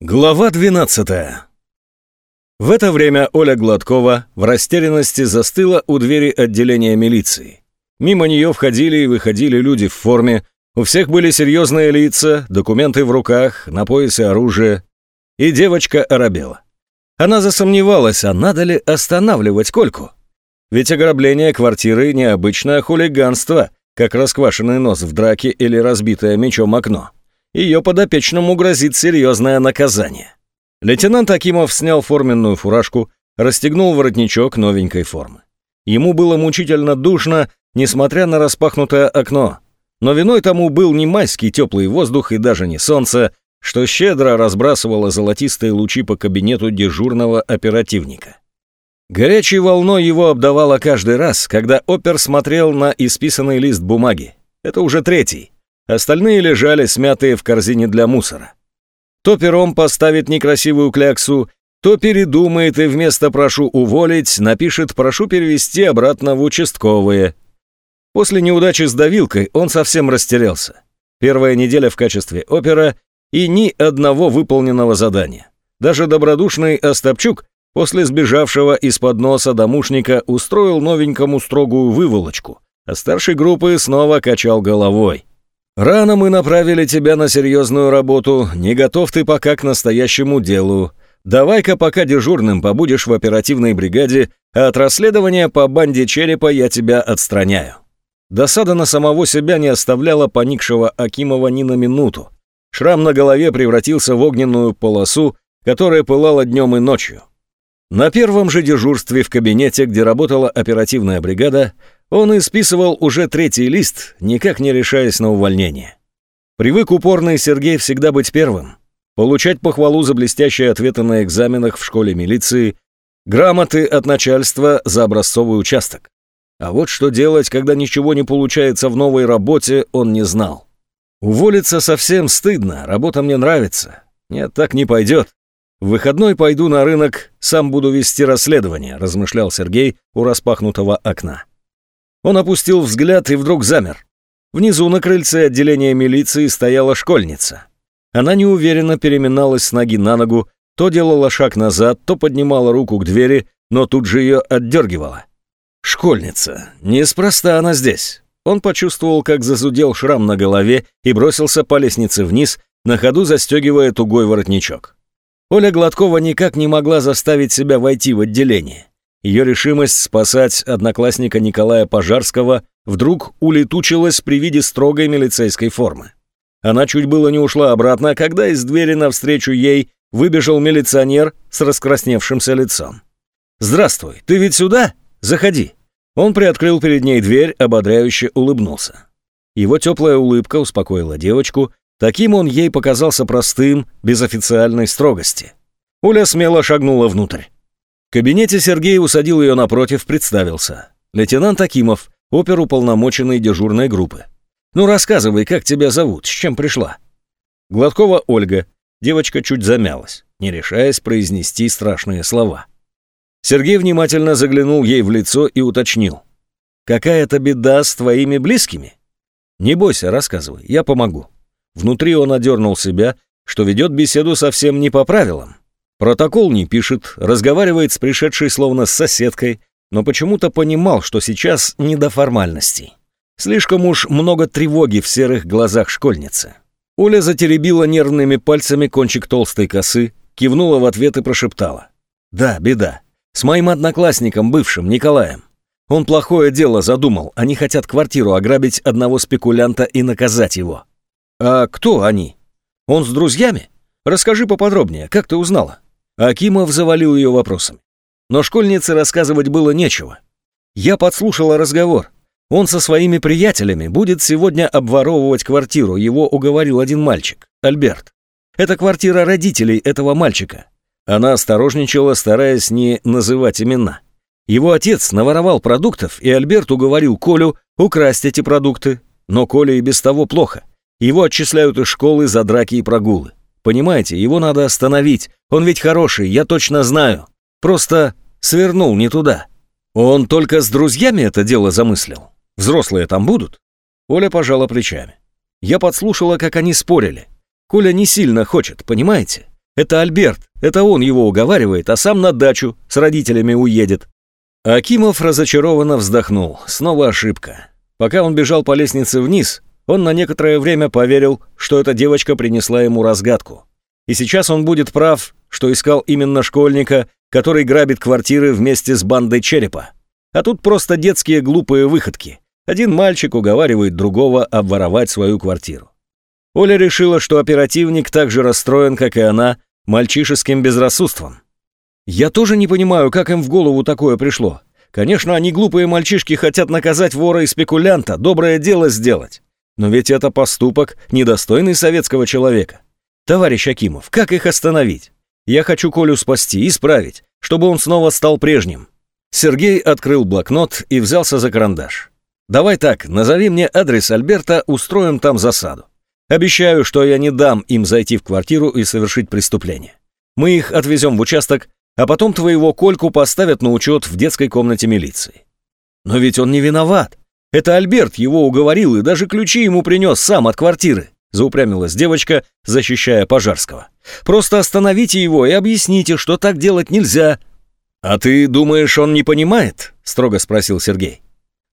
Глава 12. В это время Оля Гладкова в растерянности застыла у двери отделения милиции. Мимо нее входили и выходили люди в форме, у всех были серьезные лица, документы в руках, на поясе оружие. И девочка оробела. Она засомневалась, а надо ли останавливать Кольку? Ведь ограбление квартиры – необычное хулиганство, как расквашенный нос в драке или разбитое мечом окно ее подопечному грозит серьезное наказание. Лейтенант Акимов снял форменную фуражку, расстегнул воротничок новенькой формы. Ему было мучительно душно, несмотря на распахнутое окно. Но виной тому был не майский теплый воздух и даже не солнце, что щедро разбрасывало золотистые лучи по кабинету дежурного оперативника. Горячей волной его обдавало каждый раз, когда опер смотрел на исписанный лист бумаги. Это уже третий. Остальные лежали смятые в корзине для мусора. То пером поставит некрасивую кляксу, то передумает и вместо «прошу уволить» напишет «прошу перевести обратно в участковые». После неудачи с давилкой он совсем растерялся. Первая неделя в качестве опера и ни одного выполненного задания. Даже добродушный Остапчук после сбежавшего из-под носа домушника устроил новенькому строгую выволочку, а старший группы снова качал головой. Рано мы направили тебя на серьезную работу, не готов ты пока к настоящему делу. Давай-ка пока дежурным побудешь в оперативной бригаде, а от расследования по банде черепа я тебя отстраняю». Досада на самого себя не оставляла поникшего Акимова ни на минуту. Шрам на голове превратился в огненную полосу, которая пылала днем и ночью. На первом же дежурстве в кабинете, где работала оперативная бригада, он исписывал уже третий лист, никак не решаясь на увольнение. Привык упорный Сергей всегда быть первым, получать похвалу за блестящие ответы на экзаменах в школе милиции, грамоты от начальства за образцовый участок. А вот что делать, когда ничего не получается в новой работе, он не знал. Уволиться совсем стыдно, работа мне нравится. Нет, так не пойдет. В выходной пойду на рынок, сам буду вести расследование, размышлял Сергей у распахнутого окна. Он опустил взгляд и вдруг замер. Внизу на крыльце отделения милиции стояла школьница. Она неуверенно переминалась с ноги на ногу, то делала шаг назад, то поднимала руку к двери, но тут же ее отдергивала. Школьница. Неспроста она здесь. Он почувствовал, как зазудел шрам на голове и бросился по лестнице вниз, на ходу застегивая тугой воротничок. Оля Гладкова никак не могла заставить себя войти в отделение. Ее решимость спасать одноклассника Николая Пожарского вдруг улетучилась при виде строгой милицейской формы. Она чуть было не ушла обратно, когда из двери навстречу ей выбежал милиционер с раскрасневшимся лицом. «Здравствуй, ты ведь сюда? Заходи!» Он приоткрыл перед ней дверь, ободряюще улыбнулся. Его теплая улыбка успокоила девочку, таким он ей показался простым, без официальной строгости. Уля смело шагнула внутрь. В кабинете Сергей усадил ее напротив, представился. «Лейтенант Акимов, оперуполномоченный дежурной группы. Ну рассказывай, как тебя зовут, с чем пришла?» Гладкова Ольга. Девочка чуть замялась, не решаясь произнести страшные слова. Сергей внимательно заглянул ей в лицо и уточнил. «Какая-то беда с твоими близкими?» «Не бойся, рассказывай, я помогу». Внутри он одернул себя, что ведет беседу совсем не по правилам. Протокол не пишет, разговаривает с пришедшей словно с соседкой, но почему-то понимал, что сейчас не до формальностей. Слишком уж много тревоги в серых глазах школьницы. Оля затеребила нервными пальцами кончик толстой косы, кивнула в ответ и прошептала. «Да, беда. С моим одноклассником, бывшим, Николаем. Он плохое дело задумал. Они хотят квартиру ограбить одного спекулянта и наказать его». «А кто они? Он с друзьями? Расскажи поподробнее, как ты узнала?» Акимов завалил ее вопросами. Но школьнице рассказывать было нечего. Я подслушала разговор. Он со своими приятелями будет сегодня обворовывать квартиру, его уговорил один мальчик, Альберт. Это квартира родителей этого мальчика. Она осторожничала, стараясь не называть имена. Его отец наворовал продуктов, и Альберт уговорил Колю украсть эти продукты. Но Коле и без того плохо. Его отчисляют из школы за драки и прогулы. Понимаете, его надо остановить. Он ведь хороший, я точно знаю. Просто свернул не туда. Он только с друзьями это дело замыслил. Взрослые там будут?» Оля пожала плечами. Я подслушала, как они спорили. Коля не сильно хочет, понимаете? Это Альберт, это он его уговаривает, а сам на дачу с родителями уедет. Акимов разочарованно вздохнул. Снова ошибка. Пока он бежал по лестнице вниз, он на некоторое время поверил, что эта девочка принесла ему разгадку. И сейчас он будет прав, что искал именно школьника, который грабит квартиры вместе с бандой черепа. А тут просто детские глупые выходки. Один мальчик уговаривает другого обворовать свою квартиру. Оля решила, что оперативник так же расстроен, как и она, мальчишеским безрассудством. «Я тоже не понимаю, как им в голову такое пришло. Конечно, они глупые мальчишки хотят наказать вора и спекулянта, доброе дело сделать. Но ведь это поступок, недостойный советского человека. Товарищ Акимов, как их остановить? Я хочу Колю спасти, исправить, чтобы он снова стал прежним». Сергей открыл блокнот и взялся за карандаш. «Давай так, назови мне адрес Альберта, устроим там засаду. Обещаю, что я не дам им зайти в квартиру и совершить преступление. Мы их отвезем в участок, а потом твоего Кольку поставят на учет в детской комнате милиции». «Но ведь он не виноват. Это Альберт его уговорил и даже ключи ему принес сам от квартиры», — заупрямилась девочка, защищая Пожарского. «Просто остановите его и объясните, что так делать нельзя». «А ты думаешь, он не понимает?» — строго спросил Сергей.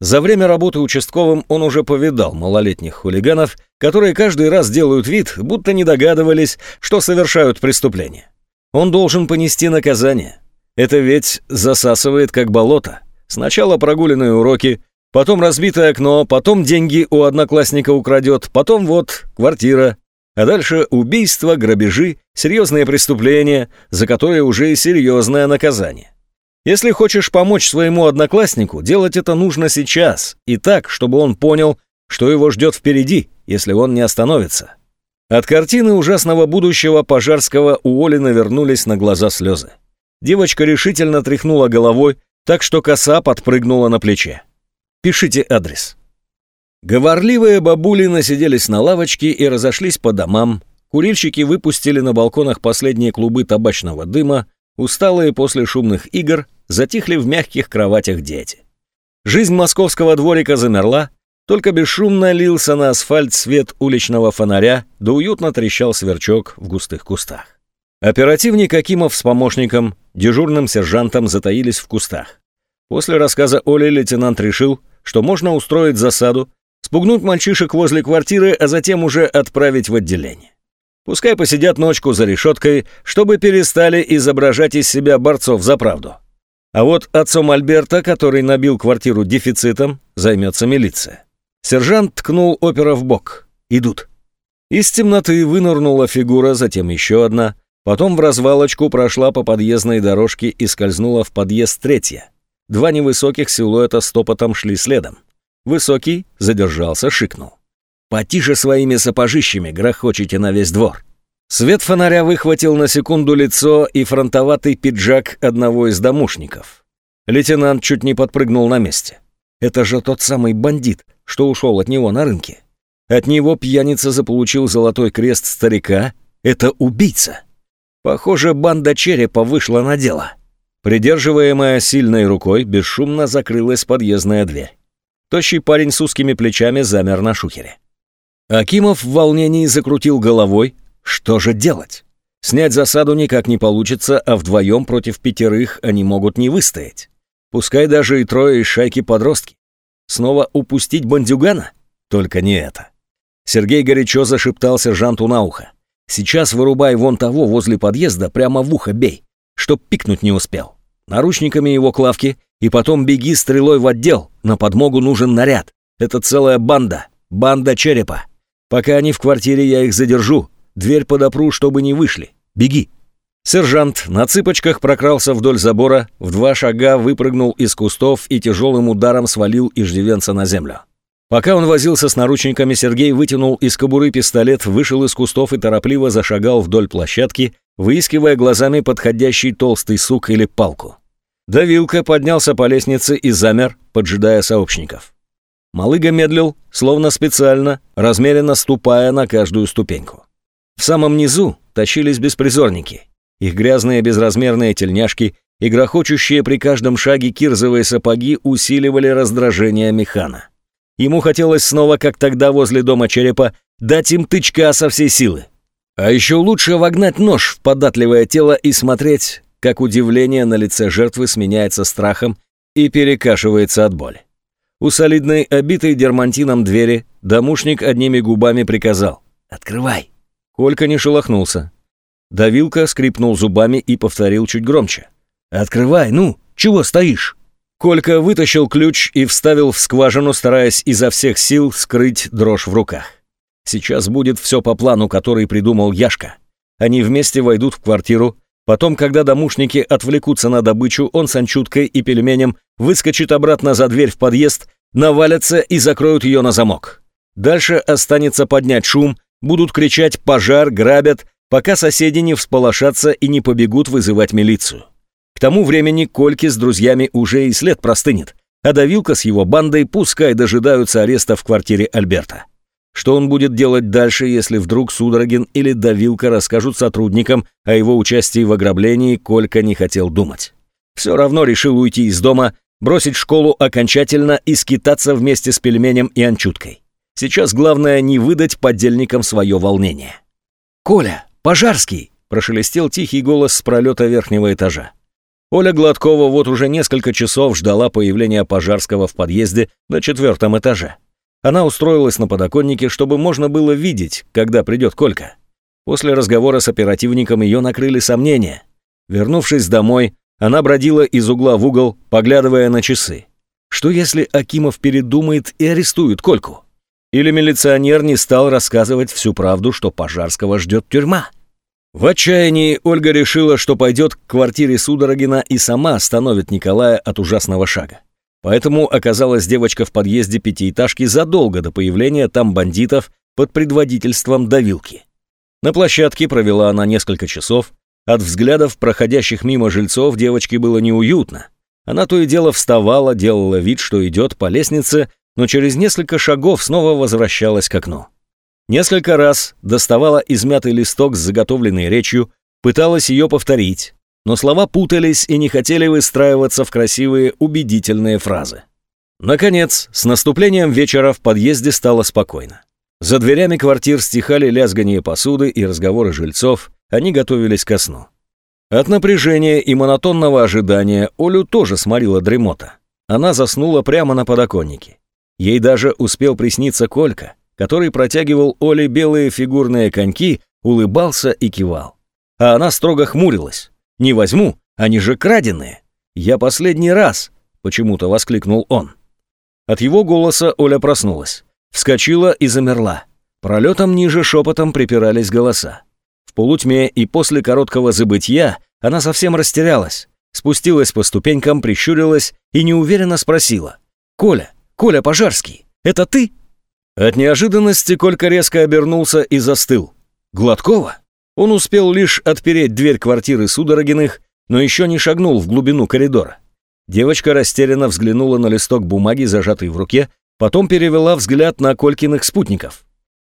За время работы участковым он уже повидал малолетних хулиганов, которые каждый раз делают вид, будто не догадывались, что совершают преступление. Он должен понести наказание. Это ведь засасывает как болото. Сначала прогуленные уроки, потом разбитое окно, потом деньги у одноклассника украдет, потом вот квартира. А дальше убийства, грабежи, серьезные преступления, за которые уже и серьезное наказание. Если хочешь помочь своему однокласснику, делать это нужно сейчас, и так, чтобы он понял, что его ждет впереди, если он не остановится. От картины ужасного будущего Пожарского у Оли навернулись на глаза слезы. Девочка решительно тряхнула головой, так что коса подпрыгнула на плече. Пишите адрес». Говорливые бабули сиделись на лавочке и разошлись по домам. Курильщики выпустили на балконах последние клубы табачного дыма. Усталые после шумных игр затихли в мягких кроватях дети. Жизнь московского дворика замерла, только бесшумно лился на асфальт свет уличного фонаря, да уютно трещал сверчок в густых кустах. Оперативник Акимов с помощником, дежурным сержантом затаились в кустах. После рассказа Оли лейтенант решил – что можно устроить засаду, спугнуть мальчишек возле квартиры, а затем уже отправить в отделение. Пускай посидят ночку за решеткой, чтобы перестали изображать из себя борцов за правду. А вот отцом Альберта, который набил квартиру дефицитом, займется милиция. Сержант ткнул опера в бок. Идут. Из темноты вынырнула фигура, затем еще одна. Потом в развалочку прошла по подъездной дорожке и скользнула в подъезд третья. Два невысоких силуэта стопотом шли следом. Высокий задержался, шикнул. «Потише своими сапожищами грохочете на весь двор!» Свет фонаря выхватил на секунду лицо и фронтоватый пиджак одного из домушников. Лейтенант чуть не подпрыгнул на месте. Это же тот самый бандит, что ушел от него на рынке. От него пьяница заполучил золотой крест старика. Это убийца. Похоже, банда черепа вышла на дело. Придерживаемая сильной рукой, бесшумно закрылась подъездная дверь. Тощий парень с узкими плечами замер на шухере. Акимов в волнении закрутил головой. Что же делать? Снять засаду никак не получится, а вдвоем против пятерых они могут не выстоять. Пускай даже и трое из шайки подростки. Снова упустить бандюгана? Только не это. Сергей горячо зашептал Жанту на ухо. «Сейчас вырубай вон того возле подъезда, прямо в ухо бей, чтоб пикнуть не успел» наручниками его клавки и потом беги стрелой в отдел. На подмогу нужен наряд. Это целая банда. Банда черепа. Пока они в квартире, я их задержу. Дверь подопру, чтобы не вышли. Беги. Сержант на цыпочках прокрался вдоль забора, в два шага выпрыгнул из кустов и тяжелым ударом свалил иждивенца на землю. Пока он возился с наручниками, Сергей вытянул из кобуры пистолет, вышел из кустов и торопливо зашагал вдоль площадки, выискивая глазами подходящий толстый сук или палку. Давилка поднялся по лестнице и замер, поджидая сообщников. Малыга медлил, словно специально, размеренно ступая на каждую ступеньку. В самом низу тащились беспризорники. Их грязные безразмерные тельняшки и грохочущие при каждом шаге кирзовые сапоги усиливали раздражение механа. Ему хотелось снова, как тогда возле дома черепа, дать им тычка со всей силы. А еще лучше вогнать нож в податливое тело и смотреть, как удивление на лице жертвы сменяется страхом и перекашивается от боли. У солидной обитой дермантином двери домушник одними губами приказал «Открывай!». Колька не шелохнулся. Давилка скрипнул зубами и повторил чуть громче. «Открывай, ну! Чего стоишь?» Колька вытащил ключ и вставил в скважину, стараясь изо всех сил скрыть дрожь в руках. Сейчас будет все по плану, который придумал Яшка. Они вместе войдут в квартиру. Потом, когда домушники отвлекутся на добычу, он с анчуткой и пельменем выскочит обратно за дверь в подъезд, навалятся и закроют ее на замок. Дальше останется поднять шум, будут кричать «пожар», «грабят», пока соседи не всполошатся и не побегут вызывать милицию. К тому времени Кольки с друзьями уже и след простынет, а давилка с его бандой пускай дожидаются ареста в квартире Альберта. Что он будет делать дальше, если вдруг Судорогин или Давилка расскажут сотрудникам о его участии в ограблении, Колька не хотел думать. Все равно решил уйти из дома, бросить школу окончательно и скитаться вместе с пельменем и анчуткой. Сейчас главное не выдать подельникам свое волнение. «Коля! Пожарский!» – прошелестел тихий голос с пролета верхнего этажа. Оля Гладкова вот уже несколько часов ждала появления Пожарского в подъезде на четвертом этаже. Она устроилась на подоконнике, чтобы можно было видеть, когда придет Колька. После разговора с оперативником ее накрыли сомнения. Вернувшись домой, она бродила из угла в угол, поглядывая на часы. Что если Акимов передумает и арестует Кольку? Или милиционер не стал рассказывать всю правду, что Пожарского ждет тюрьма? В отчаянии Ольга решила, что пойдет к квартире Судорогина и сама остановит Николая от ужасного шага. Поэтому оказалась девочка в подъезде пятиэтажки задолго до появления там бандитов под предводительством давилки. На площадке провела она несколько часов. От взглядов проходящих мимо жильцов девочке было неуютно. Она то и дело вставала, делала вид, что идет по лестнице, но через несколько шагов снова возвращалась к окну. Несколько раз доставала измятый листок с заготовленной речью, пыталась ее повторить, но слова путались и не хотели выстраиваться в красивые, убедительные фразы. Наконец, с наступлением вечера в подъезде стало спокойно. За дверями квартир стихали лязганье посуды и разговоры жильцов, они готовились ко сну. От напряжения и монотонного ожидания Олю тоже сморила дремота. Она заснула прямо на подоконнике. Ей даже успел присниться Колька, который протягивал Оле белые фигурные коньки, улыбался и кивал. А она строго хмурилась. Не возьму, они же краденые. Я последний раз, почему-то воскликнул он. От его голоса Оля проснулась, вскочила и замерла. Пролетом ниже шепотом припирались голоса. В полутьме и после короткого забытья она совсем растерялась, спустилась по ступенькам, прищурилась и неуверенно спросила. «Коля, Коля Пожарский, это ты?» От неожиданности Колька резко обернулся и застыл. «Гладкова?» Он успел лишь отпереть дверь квартиры Судорогиных, но еще не шагнул в глубину коридора. Девочка растерянно взглянула на листок бумаги, зажатый в руке, потом перевела взгляд на Колькиных спутников.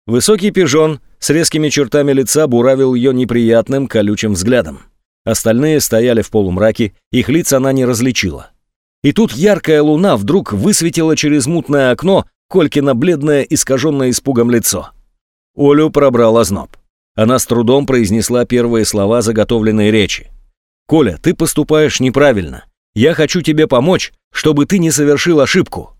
Высокий пижон с резкими чертами лица буравил ее неприятным колючим взглядом. Остальные стояли в полумраке, их лиц она не различила. И тут яркая луна вдруг высветила через мутное окно Колькина бледное, искаженное испугом лицо. Олю пробрал озноб. Она с трудом произнесла первые слова заготовленной речи. «Коля, ты поступаешь неправильно. Я хочу тебе помочь, чтобы ты не совершил ошибку».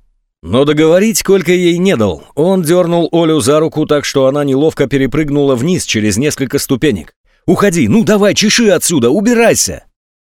Но договорить Колька ей не дал. Он дернул Олю за руку так, что она неловко перепрыгнула вниз через несколько ступенек. «Уходи! Ну давай, чеши отсюда! Убирайся!»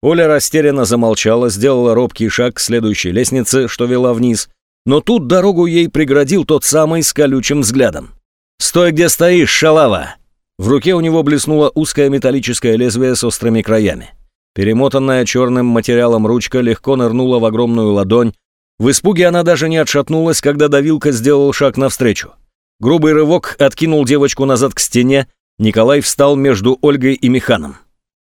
Оля растерянно замолчала, сделала робкий шаг к следующей лестнице, что вела вниз. Но тут дорогу ей преградил тот самый с колючим взглядом. «Стой, где стоишь, шалава! В руке у него блеснуло узкое металлическое лезвие с острыми краями. Перемотанная черным материалом ручка легко нырнула в огромную ладонь. В испуге она даже не отшатнулась, когда давилка сделал шаг навстречу. Грубый рывок откинул девочку назад к стене. Николай встал между Ольгой и Механом.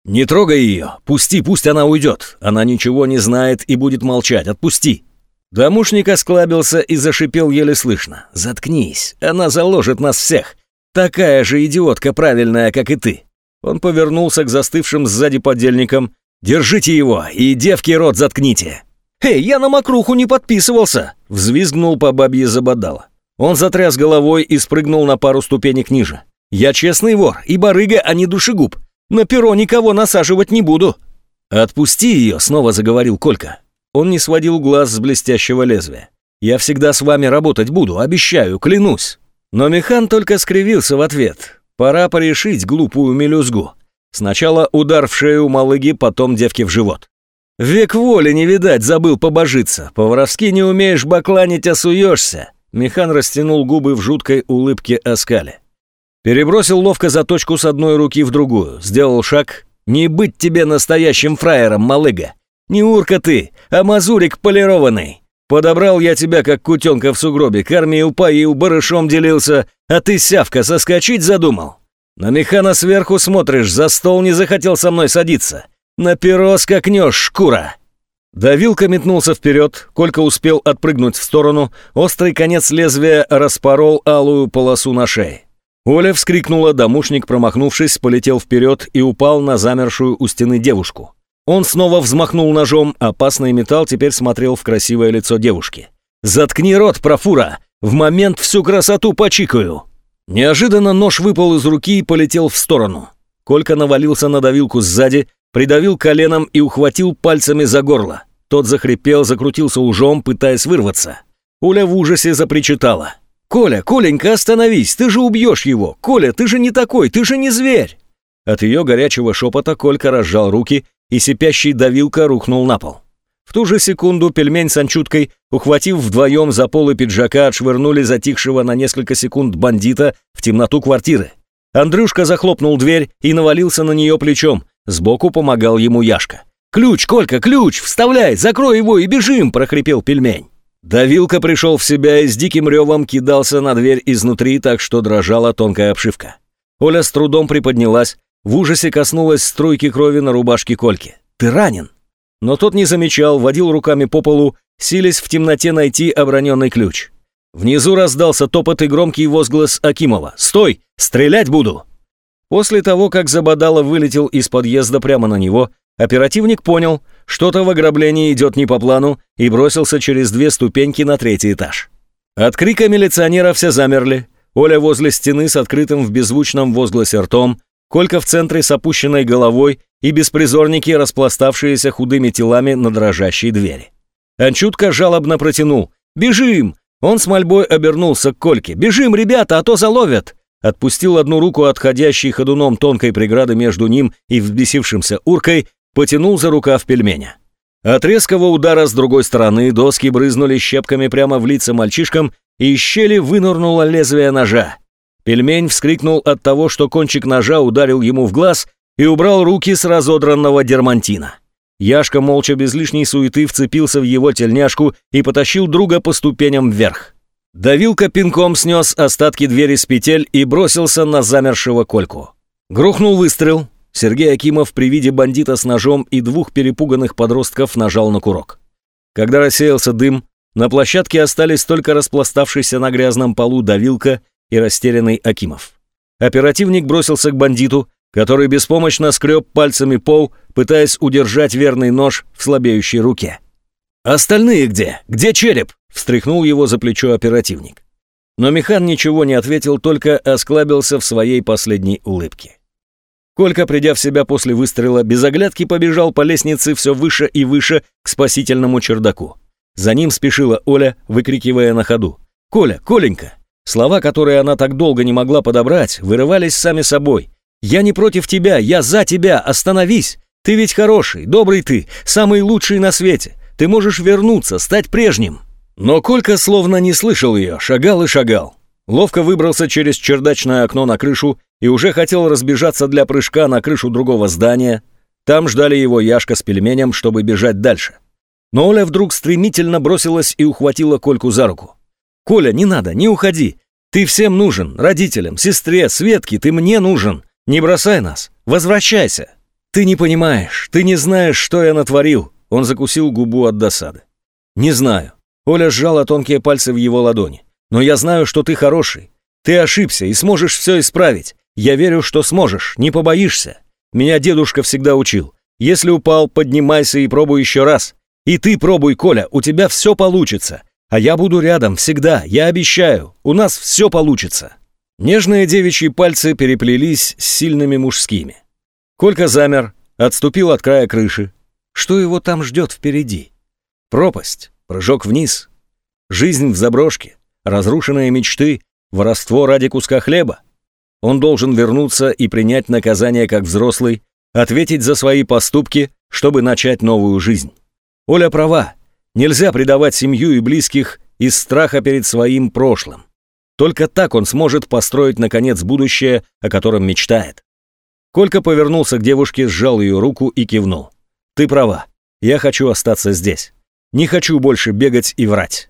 «Не трогай ее! Пусти, пусть она уйдет! Она ничего не знает и будет молчать! Отпусти!» Домушник осклабился и зашипел еле слышно. «Заткнись! Она заложит нас всех! Такая же идиотка правильная, как и ты. Он повернулся к застывшим сзади подельникам. Держите его и девки рот заткните. «Эй, я на мокруху не подписывался!» Взвизгнул по бабье забодала. Он затряс головой и спрыгнул на пару ступенек ниже. «Я честный вор и барыга, а не душегуб. На перо никого насаживать не буду!» «Отпусти ее!» — снова заговорил Колька. Он не сводил глаз с блестящего лезвия. «Я всегда с вами работать буду, обещаю, клянусь!» Но Михан только скривился в ответ. Пора порешить глупую мелюзгу. Сначала удар в шею малыги, потом девки в живот. Век воли не видать, забыл побожиться. По-воровски не умеешь бакланить, а суешься. Механ растянул губы в жуткой улыбке оскале. Перебросил ловко заточку с одной руки в другую. Сделал шаг. «Не быть тебе настоящим фраером, малыга! Не урка ты, а мазурик полированный!» Подобрал я тебя, как кутенка в сугробе, кормил, поил, барышом делился, а ты, сявка, соскочить задумал. На механа сверху смотришь, за стол не захотел со мной садиться. На перо скакнешь, шкура!» Давилка метнулся вперед, Колька успел отпрыгнуть в сторону, острый конец лезвия распорол алую полосу на шее. Оля вскрикнула, домушник, промахнувшись, полетел вперед и упал на замершую у стены девушку. Он снова взмахнул ножом, опасный металл теперь смотрел в красивое лицо девушки. «Заткни рот, профура! В момент всю красоту почикаю!» Неожиданно нож выпал из руки и полетел в сторону. Колька навалился на давилку сзади, придавил коленом и ухватил пальцами за горло. Тот захрипел, закрутился ужом, пытаясь вырваться. Уля в ужасе запричитала. «Коля, Коленька, остановись, ты же убьешь его! Коля, ты же не такой, ты же не зверь!» От ее горячего шепота Колька разжал руки и сипящий давилка рухнул на пол. В ту же секунду пельмень с анчуткой, ухватив вдвоем за полы пиджака, отшвырнули затихшего на несколько секунд бандита в темноту квартиры. Андрюшка захлопнул дверь и навалился на нее плечом. Сбоку помогал ему Яшка. «Ключ, Колька, ключ! Вставляй! Закрой его и бежим!» – прохрипел пельмень. Давилка пришел в себя и с диким ревом кидался на дверь изнутри, так что дрожала тонкая обшивка. Оля с трудом приподнялась, в ужасе коснулась струйки крови на рубашке Кольки. «Ты ранен!» Но тот не замечал, водил руками по полу, сились в темноте найти оброненный ключ. Внизу раздался топот и громкий возглас Акимова. «Стой! Стрелять буду!» После того, как забадало вылетел из подъезда прямо на него, оперативник понял, что-то в ограблении идет не по плану и бросился через две ступеньки на третий этаж. От крика милиционера все замерли. Оля возле стены с открытым в беззвучном возгласе ртом, Колька в центре с опущенной головой и беспризорники, распластавшиеся худыми телами на дрожащей двери. Анчутка жалобно протянул «Бежим!» Он с мольбой обернулся к Кольке «Бежим, ребята, а то заловят!» Отпустил одну руку, отходящей ходуном тонкой преграды между ним и взбесившимся уркой, потянул за рукав пельменя. От резкого удара с другой стороны доски брызнули щепками прямо в лица мальчишкам, и из щели вынырнуло лезвие ножа. Пельмень вскрикнул от того, что кончик ножа ударил ему в глаз и убрал руки с разодранного дермантина. Яшка молча без лишней суеты вцепился в его тельняшку и потащил друга по ступеням вверх. Давилка пинком снес остатки двери с петель и бросился на замершего кольку. Грохнул выстрел. Сергей Акимов при виде бандита с ножом и двух перепуганных подростков нажал на курок. Когда рассеялся дым, на площадке остались только распластавшийся на грязном полу давилка и растерянный Акимов. Оперативник бросился к бандиту, который беспомощно скреб пальцами пол, пытаясь удержать верный нож в слабеющей руке. «Остальные где? Где череп?» — встряхнул его за плечо оперативник. Но Михан ничего не ответил, только осклабился в своей последней улыбке. Колька, придя в себя после выстрела, без оглядки побежал по лестнице все выше и выше к спасительному чердаку. За ним спешила Оля, выкрикивая на ходу. «Коля, Коленька, Слова, которые она так долго не могла подобрать, вырывались сами собой. «Я не против тебя, я за тебя, остановись! Ты ведь хороший, добрый ты, самый лучший на свете! Ты можешь вернуться, стать прежним!» Но Колька словно не слышал ее, шагал и шагал. Ловко выбрался через чердачное окно на крышу и уже хотел разбежаться для прыжка на крышу другого здания. Там ждали его Яшка с пельменем, чтобы бежать дальше. Но Оля вдруг стремительно бросилась и ухватила Кольку за руку. «Коля, не надо, не уходи! Ты всем нужен, родителям, сестре, Светке, ты мне нужен! Не бросай нас! Возвращайся!» «Ты не понимаешь, ты не знаешь, что я натворил!» Он закусил губу от досады. «Не знаю». Оля сжала тонкие пальцы в его ладони. «Но я знаю, что ты хороший. Ты ошибся и сможешь все исправить. Я верю, что сможешь, не побоишься. Меня дедушка всегда учил. Если упал, поднимайся и пробуй еще раз. И ты пробуй, Коля, у тебя все получится а я буду рядом всегда, я обещаю, у нас все получится». Нежные девичьи пальцы переплелись с сильными мужскими. Колька замер, отступил от края крыши. Что его там ждет впереди? Пропасть, прыжок вниз, жизнь в заброшке, разрушенные мечты, воровство ради куска хлеба. Он должен вернуться и принять наказание как взрослый, ответить за свои поступки, чтобы начать новую жизнь. Оля права, Нельзя предавать семью и близких из страха перед своим прошлым. Только так он сможет построить, наконец, будущее, о котором мечтает. Колька повернулся к девушке, сжал ее руку и кивнул. «Ты права. Я хочу остаться здесь. Не хочу больше бегать и врать».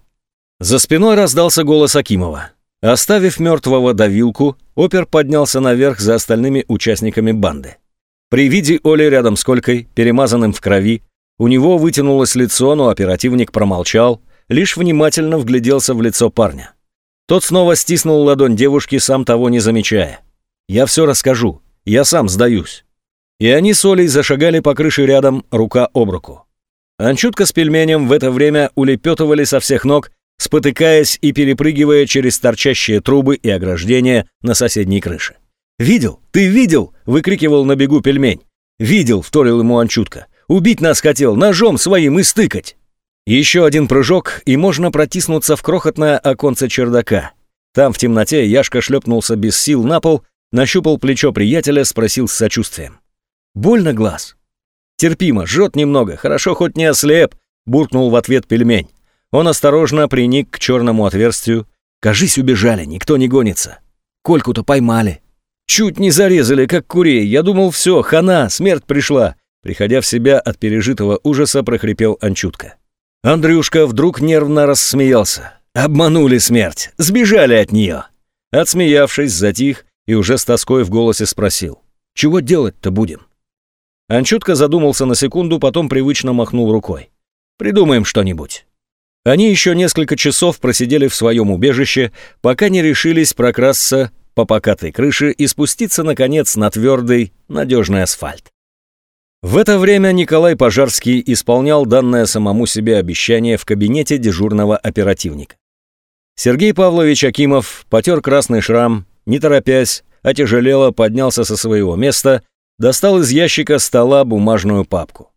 За спиной раздался голос Акимова. Оставив мертвого давилку, опер поднялся наверх за остальными участниками банды. При виде Оли рядом с Колькой, перемазанным в крови, у него вытянулось лицо, но оперативник промолчал, лишь внимательно вгляделся в лицо парня. Тот снова стиснул ладонь девушки, сам того не замечая. «Я все расскажу. Я сам сдаюсь». И они с Олей зашагали по крыше рядом, рука об руку. Анчутка с пельменем в это время улепетывали со всех ног, спотыкаясь и перепрыгивая через торчащие трубы и ограждения на соседней крыше. «Видел? Ты видел?» – выкрикивал на бегу пельмень. «Видел!» – вторил ему Анчутка. Убить нас хотел, ножом своим и стыкать. Еще один прыжок, и можно протиснуться в крохотное оконце чердака. Там, в темноте, Яшка шлепнулся без сил на пол, нащупал плечо приятеля, спросил с сочувствием. «Больно глаз?» «Терпимо, жжет немного, хорошо хоть не ослеп», — буркнул в ответ пельмень. Он осторожно приник к черному отверстию. «Кажись, убежали, никто не гонится. Кольку-то поймали. Чуть не зарезали, как курей. Я думал, все, хана, смерть пришла. Приходя в себя от пережитого ужаса, прохрипел Анчутка. Андрюшка вдруг нервно рассмеялся. «Обманули смерть! Сбежали от нее!» Отсмеявшись, затих и уже с тоской в голосе спросил. «Чего делать-то будем?» Анчутка задумался на секунду, потом привычно махнул рукой. «Придумаем что-нибудь». Они еще несколько часов просидели в своем убежище, пока не решились прокрасться по покатой крыше и спуститься, наконец, на твердый, надежный асфальт. В это время Николай Пожарский исполнял данное самому себе обещание в кабинете дежурного оперативника. Сергей Павлович Акимов потер красный шрам, не торопясь, отяжелело поднялся со своего места, достал из ящика стола бумажную папку.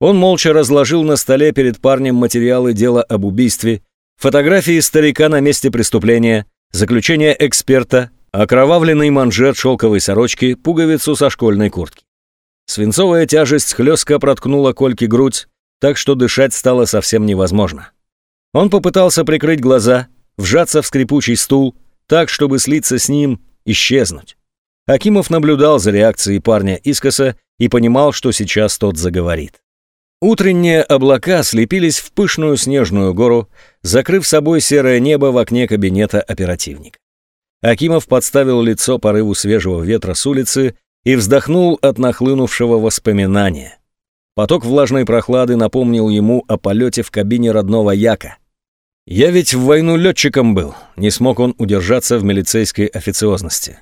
Он молча разложил на столе перед парнем материалы дела об убийстве, фотографии старика на месте преступления, заключение эксперта, окровавленный манжет шелковой сорочки, пуговицу со школьной куртки. Свинцовая тяжесть хлестко проткнула кольки грудь, так что дышать стало совсем невозможно. Он попытался прикрыть глаза, вжаться в скрипучий стул, так, чтобы слиться с ним, исчезнуть. Акимов наблюдал за реакцией парня искоса и понимал, что сейчас тот заговорит. Утренние облака слепились в пышную снежную гору, закрыв собой серое небо в окне кабинета оперативника. Акимов подставил лицо порыву свежего ветра с улицы и вздохнул от нахлынувшего воспоминания. Поток влажной прохлады напомнил ему о полете в кабине родного Яка. «Я ведь в войну летчиком был», — не смог он удержаться в милицейской официозности.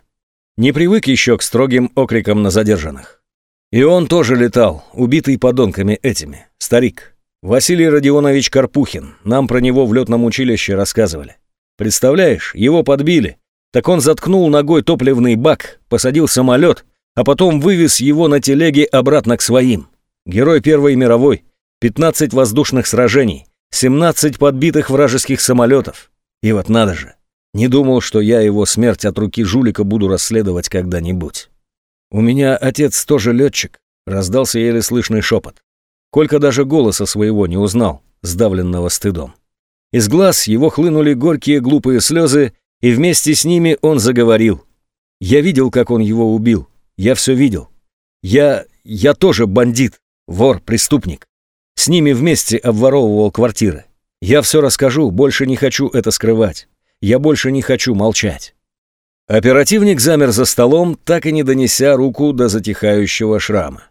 Не привык еще к строгим окрикам на задержанных. И он тоже летал, убитый подонками этими, старик. Василий Родионович Карпухин, нам про него в летном училище рассказывали. Представляешь, его подбили. Так он заткнул ногой топливный бак, посадил самолет а потом вывез его на телеге обратно к своим. Герой Первой мировой, 15 воздушных сражений, 17 подбитых вражеских самолетов. И вот надо же, не думал, что я его смерть от руки жулика буду расследовать когда-нибудь. «У меня отец тоже летчик», — раздался еле слышный шепот. Колька даже голоса своего не узнал, сдавленного стыдом. Из глаз его хлынули горькие глупые слезы, и вместе с ними он заговорил. Я видел, как он его убил, я все видел. Я... я тоже бандит, вор, преступник. С ними вместе обворовывал квартиры. Я все расскажу, больше не хочу это скрывать. Я больше не хочу молчать». Оперативник замер за столом, так и не донеся руку до затихающего шрама.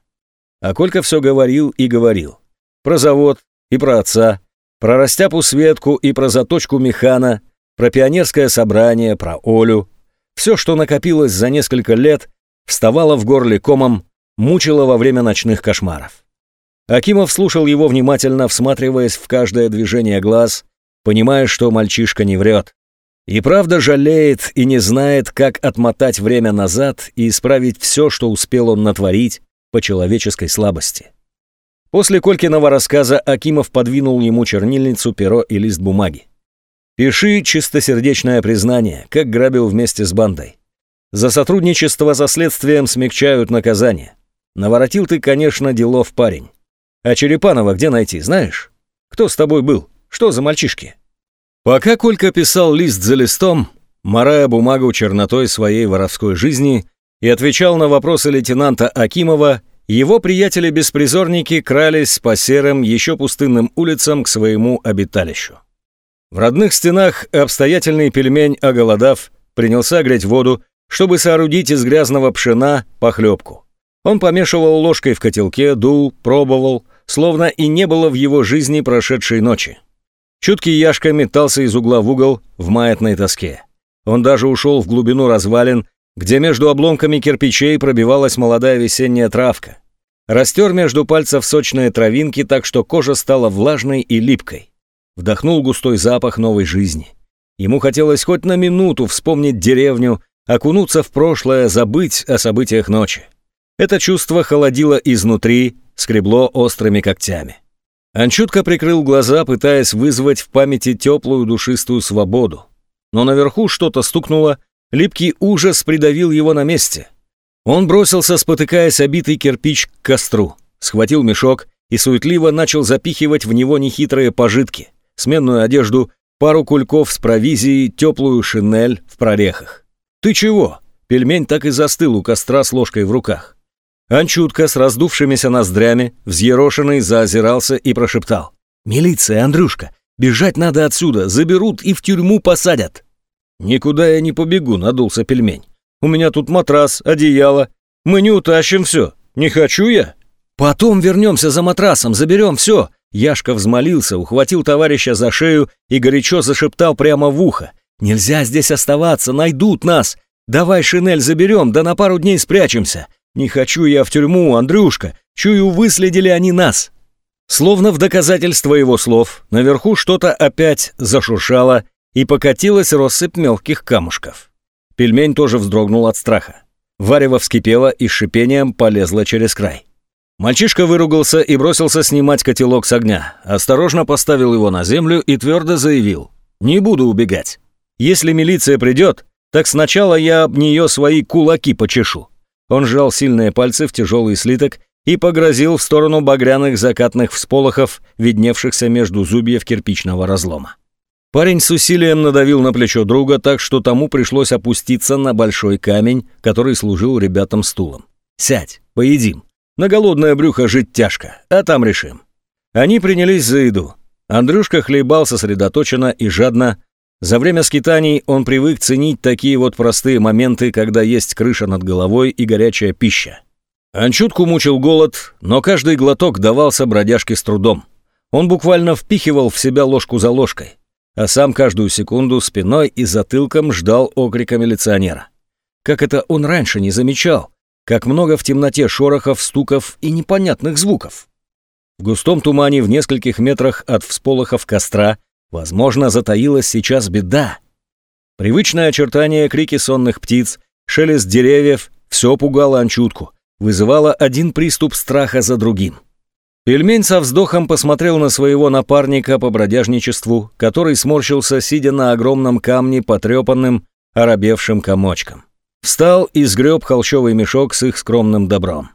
А Колька все говорил и говорил. Про завод и про отца, про растяпу Светку и про заточку механа, про пионерское собрание, про Олю. Все, что накопилось за несколько лет, вставала в горле комом, мучила во время ночных кошмаров. Акимов слушал его внимательно, всматриваясь в каждое движение глаз, понимая, что мальчишка не врет. И правда жалеет и не знает, как отмотать время назад и исправить все, что успел он натворить по человеческой слабости. После Колькиного рассказа Акимов подвинул ему чернильницу, перо и лист бумаги. «Пиши чистосердечное признание, как грабил вместе с бандой. За сотрудничество за следствием смягчают наказание. Наворотил ты, конечно, делов парень. А Черепанова где найти, знаешь? Кто с тобой был? Что за мальчишки?» Пока Колька писал лист за листом, морая бумагу чернотой своей воровской жизни и отвечал на вопросы лейтенанта Акимова, его приятели-беспризорники крались по серым, еще пустынным улицам к своему обиталищу. В родных стенах обстоятельный пельмень, оголодав, принялся греть воду, чтобы соорудить из грязного пшена похлебку. Он помешивал ложкой в котелке, дул, пробовал, словно и не было в его жизни прошедшей ночи. Чуткий Яшка метался из угла в угол в маятной тоске. Он даже ушел в глубину развалин, где между обломками кирпичей пробивалась молодая весенняя травка. Растер между пальцев сочные травинки так, что кожа стала влажной и липкой. Вдохнул густой запах новой жизни. Ему хотелось хоть на минуту вспомнить деревню, окунуться в прошлое, забыть о событиях ночи. Это чувство холодило изнутри, скребло острыми когтями. Анчутка прикрыл глаза, пытаясь вызвать в памяти теплую душистую свободу. Но наверху что-то стукнуло, липкий ужас придавил его на месте. Он бросился, спотыкаясь обитый кирпич к костру, схватил мешок и суетливо начал запихивать в него нехитрые пожитки, сменную одежду, пару кульков с провизией, теплую шинель в прорехах. «Ты чего?» Пельмень так и застыл у костра с ложкой в руках. Анчутка с раздувшимися ноздрями, взъерошенный, заозирался и прошептал. «Милиция, Андрюшка, бежать надо отсюда, заберут и в тюрьму посадят!» «Никуда я не побегу», — надулся пельмень. «У меня тут матрас, одеяло. Мы не утащим все. Не хочу я». «Потом вернемся за матрасом, заберем все!» Яшка взмолился, ухватил товарища за шею и горячо зашептал прямо в ухо. Нельзя здесь оставаться, найдут нас. Давай шинель заберем, да на пару дней спрячемся. Не хочу я в тюрьму, Андрюшка. Чую, выследили они нас». Словно в доказательство его слов, наверху что-то опять зашуршало и покатилась россыпь мелких камушков. Пельмень тоже вздрогнул от страха. Варево вскипело и с шипением полезла через край. Мальчишка выругался и бросился снимать котелок с огня, осторожно поставил его на землю и твердо заявил «Не буду убегать». Если милиция придет, так сначала я об нее свои кулаки почешу». Он сжал сильные пальцы в тяжелый слиток и погрозил в сторону багряных закатных всполохов, видневшихся между зубьев кирпичного разлома. Парень с усилием надавил на плечо друга так, что тому пришлось опуститься на большой камень, который служил ребятам стулом. «Сядь, поедим. На голодное брюхо жить тяжко, а там решим». Они принялись за еду. Андрюшка хлебал сосредоточенно и жадно, за время скитаний он привык ценить такие вот простые моменты, когда есть крыша над головой и горячая пища. Анчутку мучил голод, но каждый глоток давался бродяжке с трудом. Он буквально впихивал в себя ложку за ложкой, а сам каждую секунду спиной и затылком ждал окрика милиционера. Как это он раньше не замечал, как много в темноте шорохов, стуков и непонятных звуков. В густом тумане в нескольких метрах от всполохов костра – Возможно, затаилась сейчас беда. Привычное очертание крики сонных птиц, шелест деревьев — все пугало Анчутку, вызывало один приступ страха за другим. Пельмень со вздохом посмотрел на своего напарника по бродяжничеству, который сморщился, сидя на огромном камне, потрепанным, оробевшим комочком. Встал и сгреб холщовый мешок с их скромным добром.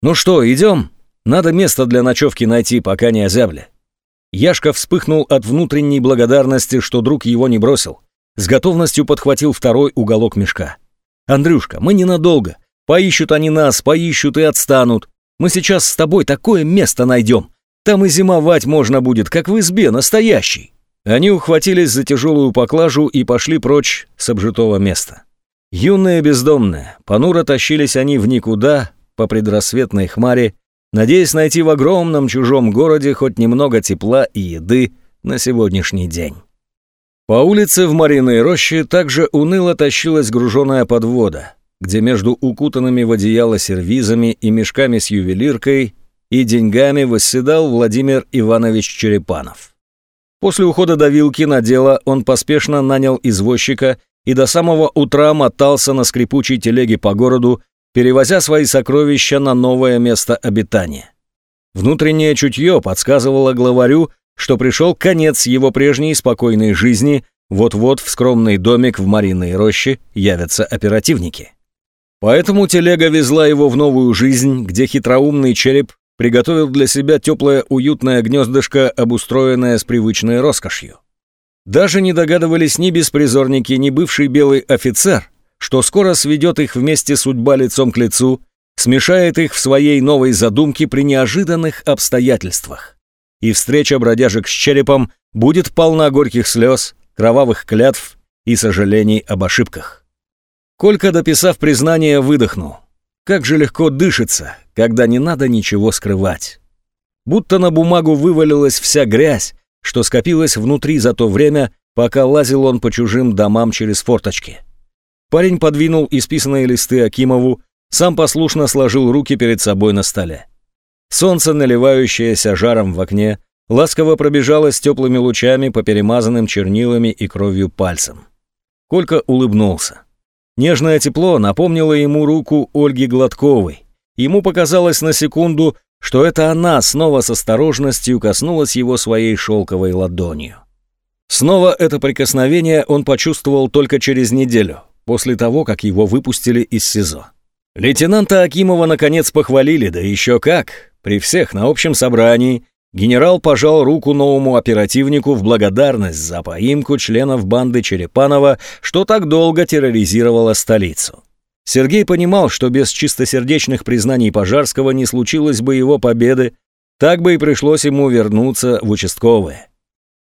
«Ну что, идем? Надо место для ночевки найти, пока не озябли». Яшка вспыхнул от внутренней благодарности, что друг его не бросил. С готовностью подхватил второй уголок мешка. «Андрюшка, мы ненадолго. Поищут они нас, поищут и отстанут. Мы сейчас с тобой такое место найдем. Там и зимовать можно будет, как в избе настоящей. Они ухватились за тяжелую поклажу и пошли прочь с обжитого места. Юные бездомные, понуро тащились они в никуда по предрассветной хмаре, Надеюсь найти в огромном чужом городе хоть немного тепла и еды на сегодняшний день. По улице в Мариной роще также уныло тащилась груженая подвода, где между укутанными в одеяло сервизами и мешками с ювелиркой и деньгами восседал Владимир Иванович Черепанов. После ухода давилки на дело он поспешно нанял извозчика и до самого утра мотался на скрипучей телеге по городу, перевозя свои сокровища на новое место обитания. Внутреннее чутье подсказывало главарю, что пришел конец его прежней спокойной жизни, вот-вот в скромный домик в Мариной роще явятся оперативники. Поэтому телега везла его в новую жизнь, где хитроумный череп приготовил для себя теплое уютное гнездышко, обустроенное с привычной роскошью. Даже не догадывались ни беспризорники, ни бывший белый офицер, что скоро сведет их вместе судьба лицом к лицу, смешает их в своей новой задумке при неожиданных обстоятельствах. И встреча бродяжек с черепом будет полна горьких слез, кровавых клятв и сожалений об ошибках. Колька, дописав признание, выдохнул. Как же легко дышится, когда не надо ничего скрывать. Будто на бумагу вывалилась вся грязь, что скопилась внутри за то время, пока лазил он по чужим домам через форточки. Парень подвинул исписанные листы Акимову, сам послушно сложил руки перед собой на столе. Солнце, наливающееся жаром в окне, ласково пробежалось теплыми лучами по перемазанным чернилами и кровью пальцам. Колька улыбнулся. Нежное тепло напомнило ему руку Ольги Гладковой. Ему показалось на секунду, что это она снова с осторожностью коснулась его своей шелковой ладонью. Снова это прикосновение он почувствовал только через неделю, после того, как его выпустили из СИЗО. Лейтенанта Акимова наконец похвалили, да еще как. При всех на общем собрании генерал пожал руку новому оперативнику в благодарность за поимку членов банды Черепанова, что так долго терроризировала столицу. Сергей понимал, что без чистосердечных признаний Пожарского не случилось бы его победы, так бы и пришлось ему вернуться в участковые.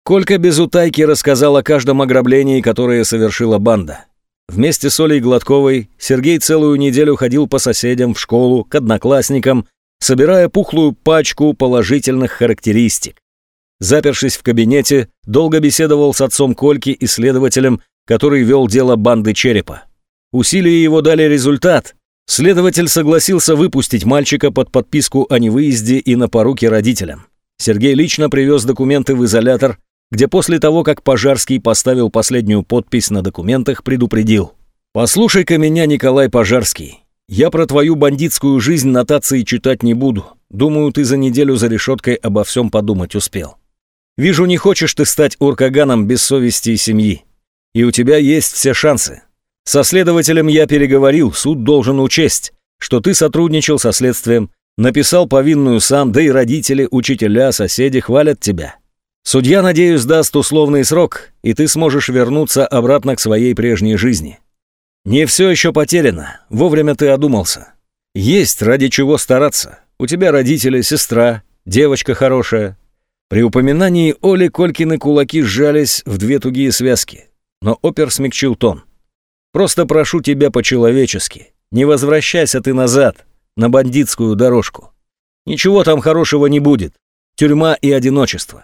Колька без утайки рассказал о каждом ограблении, которое совершила банда. Вместе с Олей Гладковой Сергей целую неделю ходил по соседям в школу к одноклассникам, собирая пухлую пачку положительных характеристик. Запершись в кабинете, долго беседовал с отцом Кольки и следователем, который вел дело банды Черепа. Усилия его дали результат. Следователь согласился выпустить мальчика под подписку о невыезде и на поруки родителям. Сергей лично привез документы в изолятор, где после того, как Пожарский поставил последнюю подпись на документах, предупредил. «Послушай-ка меня, Николай Пожарский. Я про твою бандитскую жизнь нотации читать не буду. Думаю, ты за неделю за решеткой обо всем подумать успел. Вижу, не хочешь ты стать уркаганом без совести и семьи. И у тебя есть все шансы. Со следователем я переговорил, суд должен учесть, что ты сотрудничал со следствием, написал повинную сам, да и родители, учителя, соседи хвалят тебя. Судья, надеюсь, даст условный срок, и ты сможешь вернуться обратно к своей прежней жизни. Не все еще потеряно, вовремя ты одумался. Есть ради чего стараться. У тебя родители, сестра, девочка хорошая. При упоминании Оли Колькины кулаки сжались в две тугие связки, но опер смягчил тон. «Просто прошу тебя по-человечески, не возвращайся ты назад, на бандитскую дорожку. Ничего там хорошего не будет. Тюрьма и одиночество.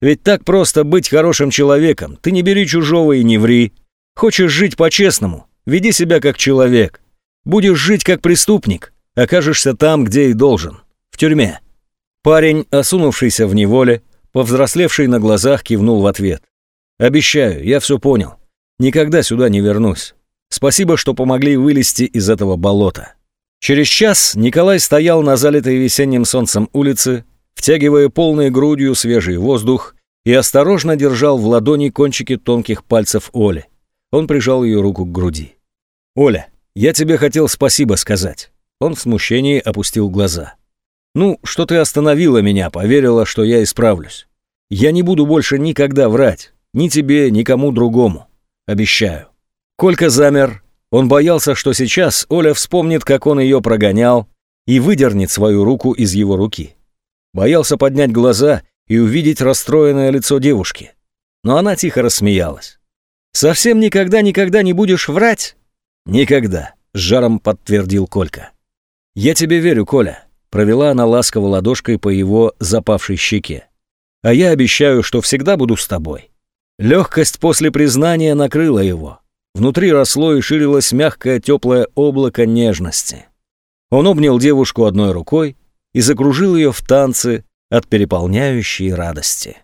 Ведь так просто быть хорошим человеком. Ты не бери чужого и не ври. Хочешь жить по-честному? Веди себя как человек. Будешь жить как преступник. Окажешься там, где и должен. В тюрьме». Парень, осунувшийся в неволе, повзрослевший на глазах, кивнул в ответ. «Обещаю, я все понял. Никогда сюда не вернусь. Спасибо, что помогли вылезти из этого болота». Через час Николай стоял на залитой весенним солнцем улице, втягивая полной грудью свежий воздух, и осторожно держал в ладони кончики тонких пальцев Оли. Он прижал ее руку к груди. «Оля, я тебе хотел спасибо сказать». Он в смущении опустил глаза. «Ну, что ты остановила меня, поверила, что я исправлюсь. Я не буду больше никогда врать, ни тебе, ни кому другому. Обещаю». Колька замер. Он боялся, что сейчас Оля вспомнит, как он ее прогонял, и выдернет свою руку из его руки боялся поднять глаза и увидеть расстроенное лицо девушки. Но она тихо рассмеялась. «Совсем никогда-никогда не будешь врать?» «Никогда», — с жаром подтвердил Колька. «Я тебе верю, Коля», — провела она ласково ладошкой по его запавшей щеке. «А я обещаю, что всегда буду с тобой». Легкость после признания накрыла его. Внутри росло и ширилось мягкое теплое облако нежности. Он обнял девушку одной рукой, и загружил ее в танцы от переполняющей радости.